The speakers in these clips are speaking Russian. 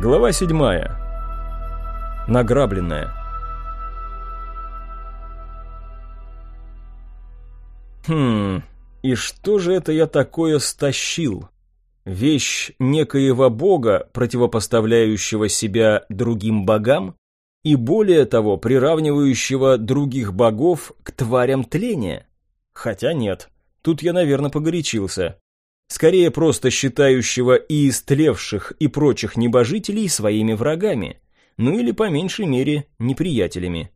Глава 7. Награбленная. Хм, и что же это я такое стащил? Вещь некоего бога, противопоставляющего себя другим богам? И более того, приравнивающего других богов к тварям тления? Хотя нет, тут я, наверное, погорячился скорее просто считающего и истлевших, и прочих небожителей своими врагами, ну или по меньшей мере неприятелями.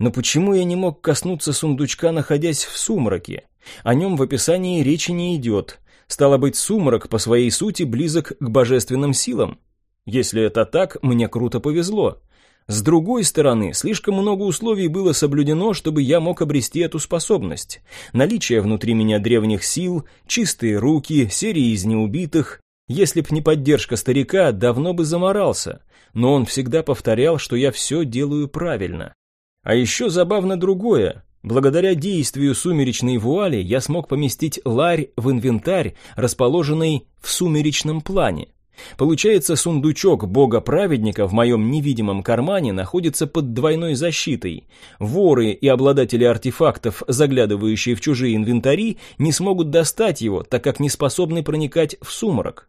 Но почему я не мог коснуться сундучка, находясь в сумраке? О нем в описании речи не идет. Стало быть, сумрак по своей сути близок к божественным силам. Если это так, мне круто повезло. С другой стороны, слишком много условий было соблюдено, чтобы я мог обрести эту способность. Наличие внутри меня древних сил, чистые руки, серии из неубитых. Если б не поддержка старика, давно бы заморался. Но он всегда повторял, что я все делаю правильно. А еще забавно другое. Благодаря действию сумеречной вуали я смог поместить ларь в инвентарь, расположенный в сумеречном плане. Получается, сундучок бога-праведника в моем невидимом кармане находится под двойной защитой. Воры и обладатели артефактов, заглядывающие в чужие инвентари, не смогут достать его, так как не способны проникать в сумрак.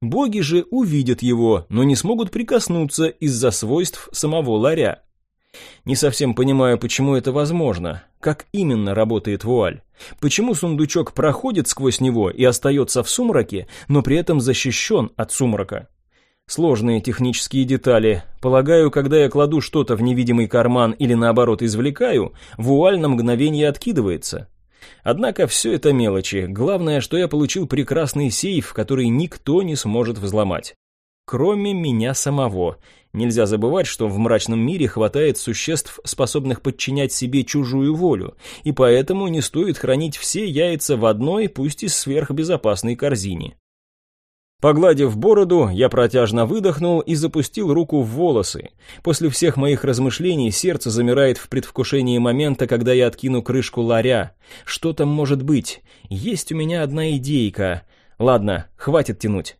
Боги же увидят его, но не смогут прикоснуться из-за свойств самого ларя. Не совсем понимаю, почему это возможно. Как именно работает вуаль? Почему сундучок проходит сквозь него и остается в сумраке, но при этом защищен от сумрака? Сложные технические детали. Полагаю, когда я кладу что-то в невидимый карман или наоборот извлекаю, вуаль на мгновение откидывается. Однако все это мелочи. Главное, что я получил прекрасный сейф, который никто не сможет взломать. Кроме меня самого. Нельзя забывать, что в мрачном мире хватает существ, способных подчинять себе чужую волю, и поэтому не стоит хранить все яйца в одной, пусть и сверхбезопасной корзине. Погладив бороду, я протяжно выдохнул и запустил руку в волосы. После всех моих размышлений сердце замирает в предвкушении момента, когда я откину крышку ларя. Что там может быть? Есть у меня одна идейка. Ладно, хватит тянуть.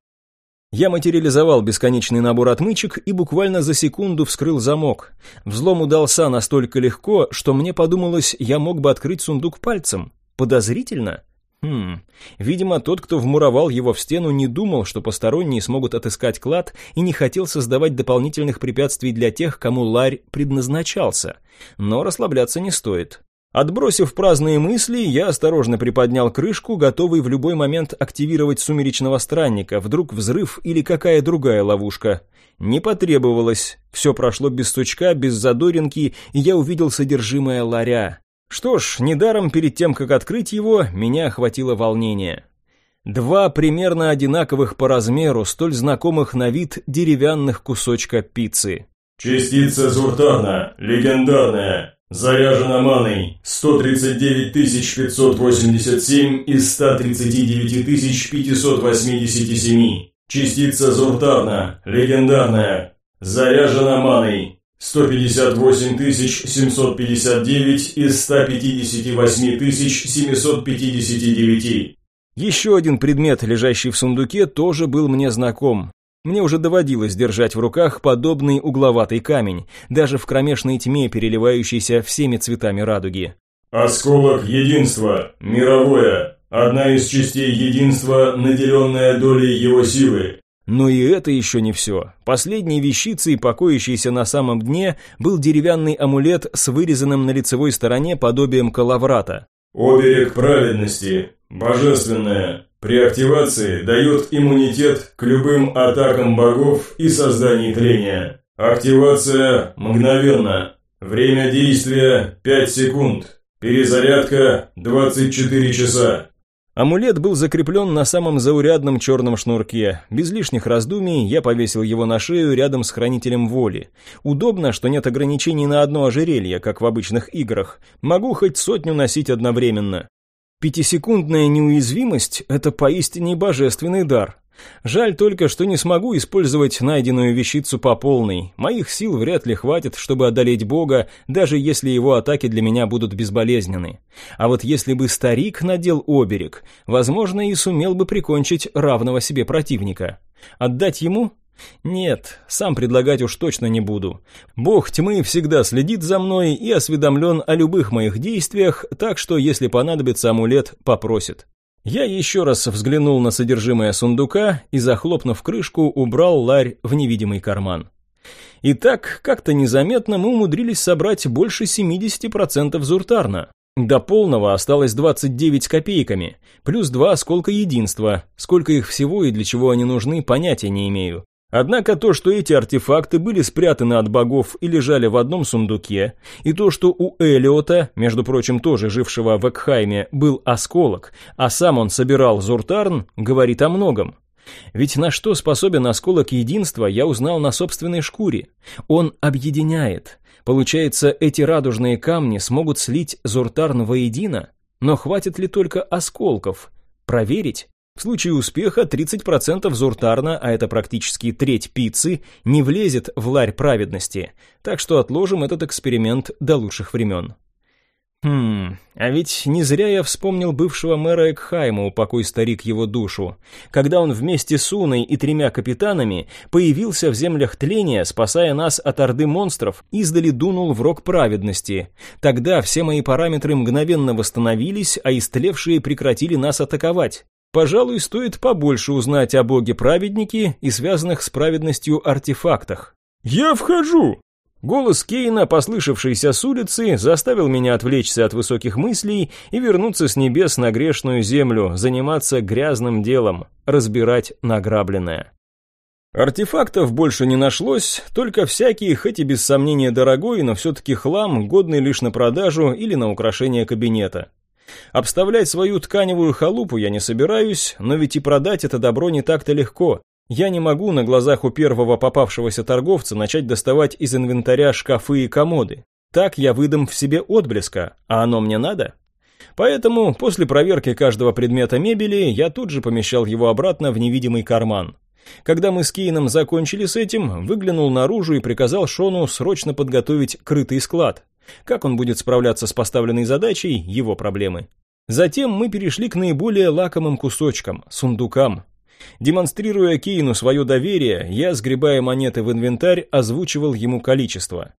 Я материализовал бесконечный набор отмычек и буквально за секунду вскрыл замок. Взлом удался настолько легко, что мне подумалось, я мог бы открыть сундук пальцем. Подозрительно? Хм, видимо, тот, кто вмуровал его в стену, не думал, что посторонние смогут отыскать клад и не хотел создавать дополнительных препятствий для тех, кому ларь предназначался. Но расслабляться не стоит. Отбросив праздные мысли, я осторожно приподнял крышку, готовый в любой момент активировать сумеречного странника, вдруг взрыв или какая другая ловушка. Не потребовалось, все прошло без стучка, без задоринки, и я увидел содержимое ларя. Что ж, недаром перед тем, как открыть его, меня охватило волнение. Два примерно одинаковых по размеру, столь знакомых на вид деревянных кусочка пиццы. Частица Зуртана, легендарная, Заряжена маной 139 587 из 139 587. Частица Зуртарна, легендарная. Заряжена маной 158 759 из 158 759. Еще один предмет, лежащий в сундуке, тоже был мне знаком. Мне уже доводилось держать в руках подобный угловатый камень, даже в кромешной тьме, переливающийся всеми цветами радуги. «Осколок единства, мировое, одна из частей единства, наделенная долей его силы». Но и это еще не все. Последней вещицей, покоящейся на самом дне, был деревянный амулет с вырезанным на лицевой стороне подобием калаврата. «Оберег праведности, божественное, при активации дает иммунитет к любым атакам богов и создании трения. Активация мгновенно. Время действия 5 секунд. Перезарядка 24 часа. Амулет был закреплен на самом заурядном черном шнурке. Без лишних раздумий я повесил его на шею рядом с хранителем воли. Удобно, что нет ограничений на одно ожерелье, как в обычных играх. Могу хоть сотню носить одновременно. Пятисекундная неуязвимость – это поистине божественный дар. Жаль только, что не смогу использовать найденную вещицу по полной. Моих сил вряд ли хватит, чтобы одолеть Бога, даже если его атаки для меня будут безболезненны. А вот если бы старик надел оберег, возможно, и сумел бы прикончить равного себе противника. Отдать ему? Нет, сам предлагать уж точно не буду. Бог тьмы всегда следит за мной и осведомлен о любых моих действиях, так что, если понадобится амулет, попросит. Я еще раз взглянул на содержимое сундука и, захлопнув крышку, убрал ларь в невидимый карман. Итак, как-то незаметно мы умудрились собрать больше 70% зуртарна. До полного осталось 29 с копейками, плюс два осколка единства. Сколько их всего и для чего они нужны, понятия не имею. Однако то, что эти артефакты были спрятаны от богов и лежали в одном сундуке, и то, что у Элиота, между прочим, тоже жившего в Экхайме, был осколок, а сам он собирал Зуртарн, говорит о многом. Ведь на что способен осколок единства, я узнал на собственной шкуре. Он объединяет. Получается, эти радужные камни смогут слить Зуртарн воедино? Но хватит ли только осколков? Проверить? В случае успеха 30% зуртарна, а это практически треть пиццы, не влезет в ларь праведности, так что отложим этот эксперимент до лучших времен. Хм, а ведь не зря я вспомнил бывшего мэра Экхайма, упокой старик его душу, когда он вместе с Уной и тремя капитанами появился в землях тления, спасая нас от орды монстров, издали дунул в рог праведности. Тогда все мои параметры мгновенно восстановились, а истлевшие прекратили нас атаковать. Пожалуй, стоит побольше узнать о боге-праведнике и связанных с праведностью артефактах. «Я вхожу!» Голос Кейна, послышавшийся с улицы, заставил меня отвлечься от высоких мыслей и вернуться с небес на грешную землю, заниматься грязным делом, разбирать награбленное. Артефактов больше не нашлось, только всякий, хоть и без сомнения дорогой, но все-таки хлам, годный лишь на продажу или на украшение кабинета. Обставлять свою тканевую халупу я не собираюсь, но ведь и продать это добро не так-то легко. Я не могу на глазах у первого попавшегося торговца начать доставать из инвентаря шкафы и комоды. Так я выдам в себе отблеска, а оно мне надо? Поэтому после проверки каждого предмета мебели я тут же помещал его обратно в невидимый карман. Когда мы с Кейном закончили с этим, выглянул наружу и приказал Шону срочно подготовить крытый склад. Как он будет справляться с поставленной задачей – его проблемы. Затем мы перешли к наиболее лакомым кусочкам – сундукам. Демонстрируя Кейну свое доверие, я, сгребая монеты в инвентарь, озвучивал ему количество.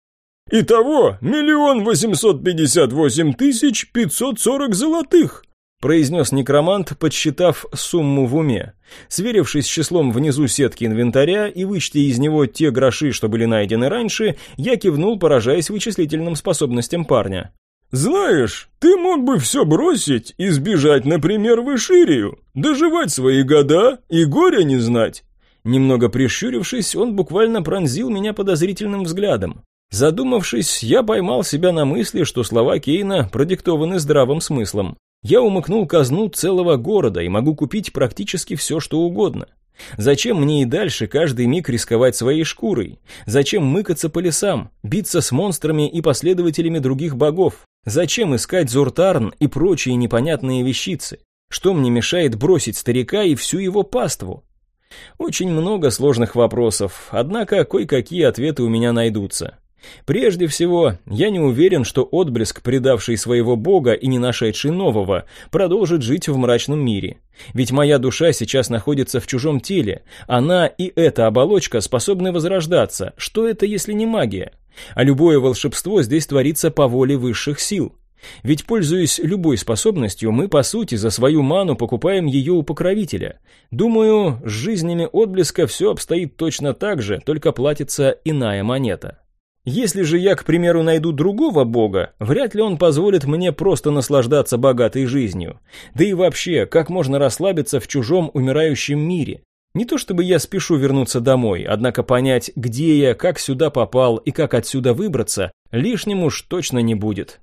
«Итого миллион восемьсот пятьдесят восемь тысяч пятьсот сорок золотых!» Произнес некромант, подсчитав сумму в уме. Сверившись с числом внизу сетки инвентаря и вычтя из него те гроши, что были найдены раньше, я кивнул, поражаясь вычислительным способностям парня. «Знаешь, ты мог бы все бросить и сбежать, например, в Иширию, доживать свои года и горя не знать». Немного прищурившись, он буквально пронзил меня подозрительным взглядом. Задумавшись, я поймал себя на мысли, что слова Кейна продиктованы здравым смыслом. Я умыкнул казну целого города и могу купить практически все, что угодно. Зачем мне и дальше каждый миг рисковать своей шкурой? Зачем мыкаться по лесам, биться с монстрами и последователями других богов? Зачем искать Зуртарн и прочие непонятные вещицы? Что мне мешает бросить старика и всю его паству? Очень много сложных вопросов, однако кое-какие ответы у меня найдутся. Прежде всего, я не уверен, что отблеск, предавший своего бога и не нашедший нового, продолжит жить в мрачном мире. Ведь моя душа сейчас находится в чужом теле. Она и эта оболочка способны возрождаться. Что это, если не магия? А любое волшебство здесь творится по воле высших сил. Ведь, пользуясь любой способностью, мы, по сути, за свою ману покупаем ее у покровителя. Думаю, с жизнями отблеска все обстоит точно так же, только платится иная монета. Если же я, к примеру, найду другого бога, вряд ли он позволит мне просто наслаждаться богатой жизнью. Да и вообще, как можно расслабиться в чужом умирающем мире? Не то чтобы я спешу вернуться домой, однако понять, где я, как сюда попал и как отсюда выбраться, лишним уж точно не будет.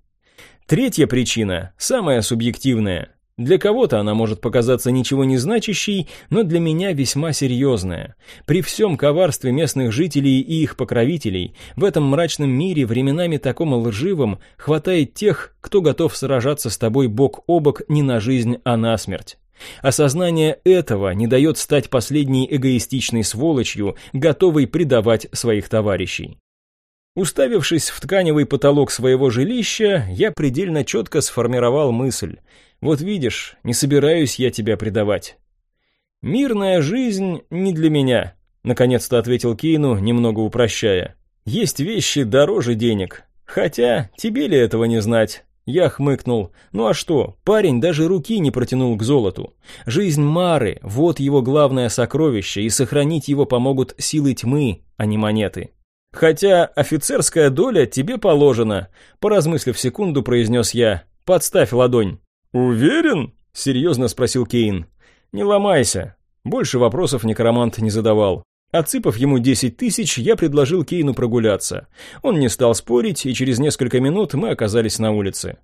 Третья причина, самая субъективная. Для кого-то она может показаться ничего не значащей, но для меня весьма серьезная. При всем коварстве местных жителей и их покровителей, в этом мрачном мире, временами таком лживом, хватает тех, кто готов сражаться с тобой бок о бок не на жизнь, а на смерть. Осознание этого не дает стать последней эгоистичной сволочью, готовой предавать своих товарищей. Уставившись в тканевый потолок своего жилища, я предельно четко сформировал мысль. Вот видишь, не собираюсь я тебя предавать. Мирная жизнь не для меня. наконец-то ответил Кейну, немного упрощая. Есть вещи дороже денег. Хотя, тебе ли этого не знать? Я хмыкнул. Ну а что, парень даже руки не протянул к золоту. Жизнь Мары – вот его главное сокровище, и сохранить его помогут силы тьмы, а не монеты. Хотя офицерская доля тебе положена, поразмыслив секунду, произнес я. Подставь ладонь. Уверен? Серьезно спросил Кейн. Не ломайся. Больше вопросов некромант не задавал. Отсыпав ему 10 тысяч, я предложил Кейну прогуляться. Он не стал спорить, и через несколько минут мы оказались на улице.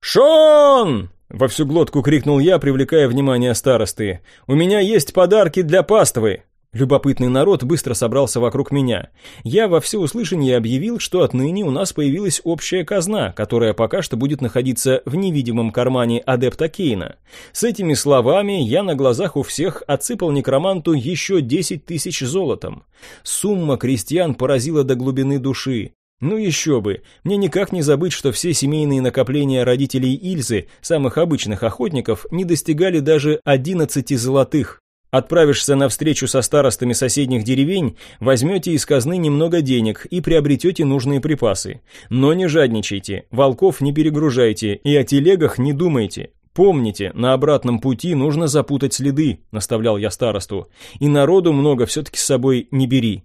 «Шон!» – во всю глотку крикнул я, привлекая внимание старосты. «У меня есть подарки для паствы!» Любопытный народ быстро собрался вокруг меня. Я во всеуслышание объявил, что отныне у нас появилась общая казна, которая пока что будет находиться в невидимом кармане адепта Кейна. С этими словами я на глазах у всех отсыпал некроманту еще 10 тысяч золотом. Сумма крестьян поразила до глубины души. Ну еще бы, мне никак не забыть, что все семейные накопления родителей Ильзы, самых обычных охотников, не достигали даже 11 золотых. Отправишься на встречу со старостами соседних деревень, возьмете из казны немного денег и приобретете нужные припасы. Но не жадничайте, волков не перегружайте и о телегах не думайте. Помните, на обратном пути нужно запутать следы, наставлял я старосту. И народу много все-таки с собой не бери.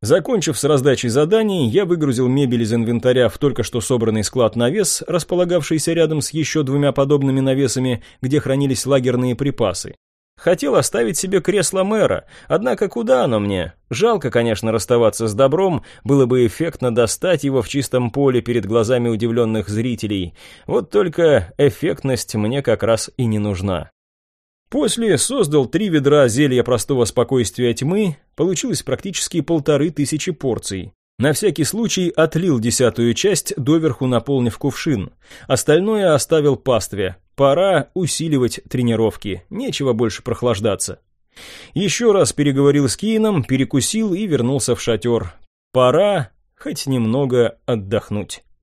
Закончив с раздачей заданий, я выгрузил мебель из инвентаря в только что собранный склад навес, располагавшийся рядом с еще двумя подобными навесами, где хранились лагерные припасы. Хотел оставить себе кресло мэра, однако куда оно мне? Жалко, конечно, расставаться с добром, было бы эффектно достать его в чистом поле перед глазами удивленных зрителей. Вот только эффектность мне как раз и не нужна. После создал три ведра зелья простого спокойствия тьмы, получилось практически полторы тысячи порций. На всякий случай отлил десятую часть, доверху наполнив кувшин. Остальное оставил пастве. Пора усиливать тренировки, нечего больше прохлаждаться. Еще раз переговорил с Кейном, перекусил и вернулся в шатер. Пора хоть немного отдохнуть.